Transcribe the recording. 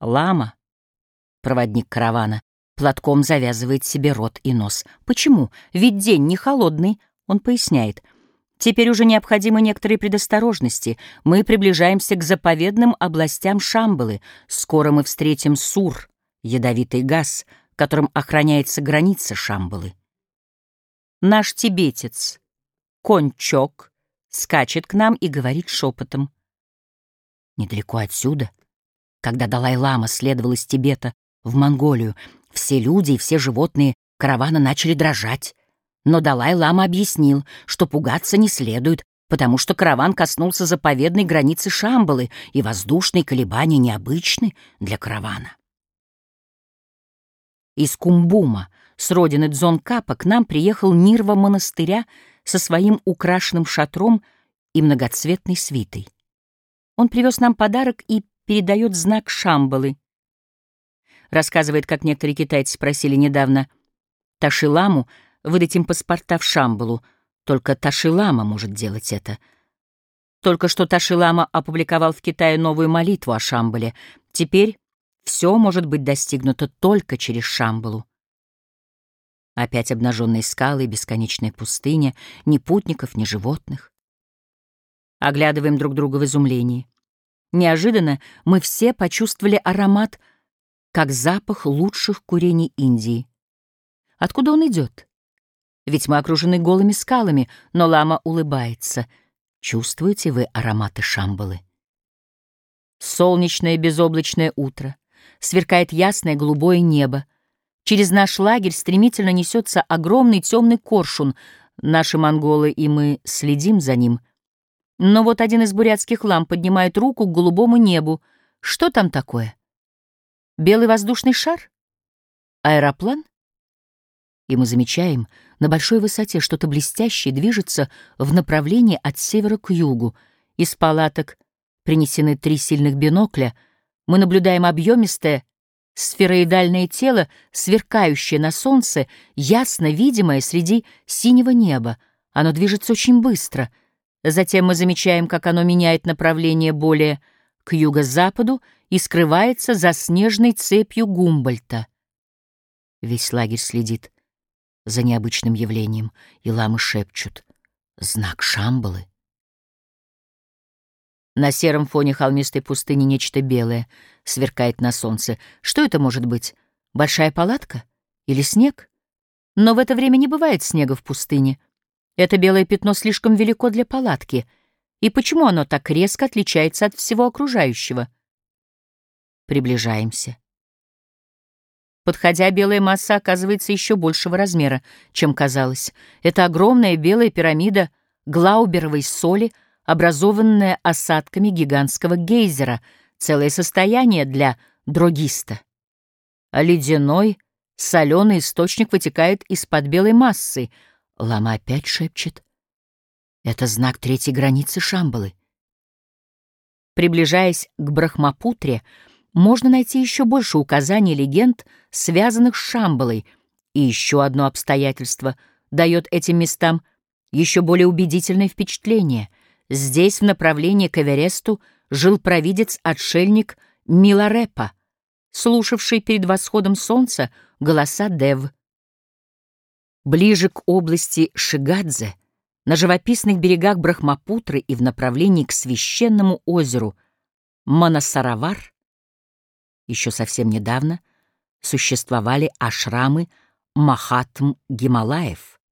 Лама, проводник каравана, платком завязывает себе рот и нос. Почему? Ведь день не холодный, он поясняет. Теперь уже необходимы некоторые предосторожности. Мы приближаемся к заповедным областям Шамбалы. Скоро мы встретим Сур, ядовитый газ, которым охраняется граница Шамбалы. Наш тибетец, Кончок, скачет к нам и говорит шепотом. Недалеко отсюда, когда Далай-лама следовал из Тибета в Монголию, все люди и все животные каравана начали дрожать. Но Далай-лама объяснил, что пугаться не следует, потому что караван коснулся заповедной границы Шамбалы, и воздушные колебания необычны для каравана. Из Кумбума, с родины Дзонкапа, к нам приехал Нирва монастыря со своим украшенным шатром и многоцветной свитой. Он привез нам подарок и передает знак Шамбалы. Рассказывает, как некоторые китайцы просили недавно Ташиламу выдать им паспорта в Шамбалу. Только Ташилама может делать это. Только что Ташилама опубликовал в Китае новую молитву о Шамбале. Теперь все может быть достигнуто только через Шамбалу. Опять обнаженные скалы и бесконечная пустыня, ни путников, ни животных. Оглядываем друг друга в изумлении. Неожиданно мы все почувствовали аромат, как запах лучших курений Индии. Откуда он идет? Ведь мы окружены голыми скалами, но лама улыбается. Чувствуете вы ароматы Шамбалы? Солнечное безоблачное утро. Сверкает ясное голубое небо. Через наш лагерь стремительно несется огромный темный коршун. Наши монголы и мы следим за ним. Но вот один из бурятских лам поднимает руку к голубому небу. Что там такое? Белый воздушный шар? Аэроплан? И мы замечаем, на большой высоте что-то блестящее движется в направлении от севера к югу. Из палаток принесены три сильных бинокля. Мы наблюдаем объемистое сфероидальное тело, сверкающее на солнце, ясно видимое среди синего неба. Оно движется очень быстро. Затем мы замечаем, как оно меняет направление более к юго-западу и скрывается за снежной цепью Гумбольта. Весь лагерь следит за необычным явлением, и ламы шепчут «Знак Шамбалы». На сером фоне холмистой пустыни нечто белое сверкает на солнце. Что это может быть? Большая палатка? Или снег? Но в это время не бывает снега в пустыне. Это белое пятно слишком велико для палатки. И почему оно так резко отличается от всего окружающего? Приближаемся. Подходя, белая масса оказывается еще большего размера, чем казалось. Это огромная белая пирамида глауберовой соли — образованное осадками гигантского гейзера, целое состояние для дрогиста. А ледяной, соленый источник вытекает из-под белой массы. Лама опять шепчет. Это знак третьей границы Шамбалы. Приближаясь к Брахмапутре, можно найти еще больше указаний легенд, связанных с Шамбалой, и еще одно обстоятельство дает этим местам еще более убедительное впечатление — Здесь, в направлении к Эвересту, жил провидец-отшельник Миларепа, слушавший перед восходом солнца голоса Дев. Ближе к области Шигадзе, на живописных берегах Брахмапутры и в направлении к священному озеру Манасаравар, еще совсем недавно существовали ашрамы Махатм Гималаев —